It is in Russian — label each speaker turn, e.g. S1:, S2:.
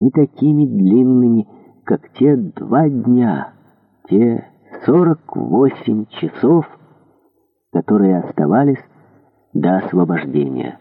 S1: не такими длинными, как те два дня, те сорок восемь часов, которые оставались до освобождения.